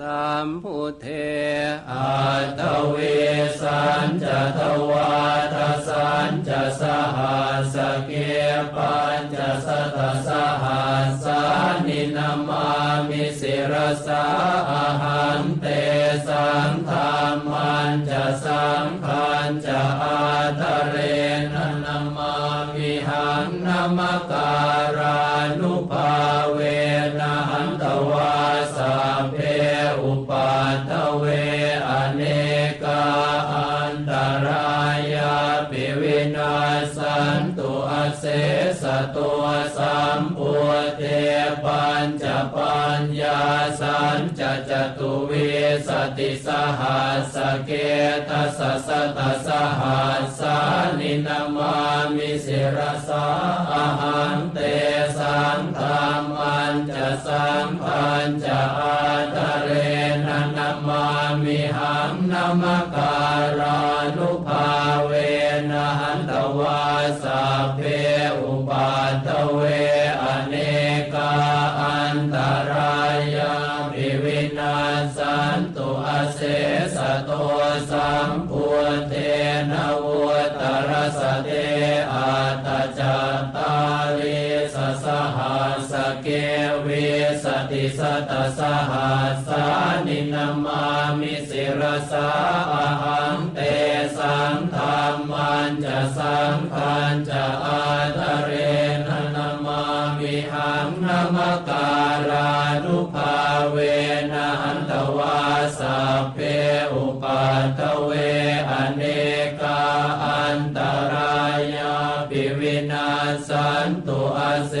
สัมพุเทอัตเวสันจะทวาทสันจะสหัสเกปัญจะสตสหัสานินามามิสิรสาอาหันเตสังธรรมันจะสังขันจะอาทะเรนนามามิหังนามการานุภา อุปัตถเวอเนกาอันตรายาปิวินาสันตุอเสสตัวสัมปุเทปัญจปัญญาสันจจตุเวสติสหัสเกตัสสะตสหัสสานินามามิสิรสาอาหันเตสังธรรมันจะสังพันจะอา มามิหังนมการานุภาเวนะหันตวาสัพเพอุปัตเวอเนกาอันตรายาภิวินาสันตุอเสสะโตสัมพุเทนวุตรสเต วิสติสตสหัสสานินามามิสิรสาหังเตสังธรรมันจะสังคันจะอาตเรนนามามิหังนามการานุภาเวนะอันตวาสัเปอุปาทเวอเนกาอันตรายาปิวินาสันตุอาเซ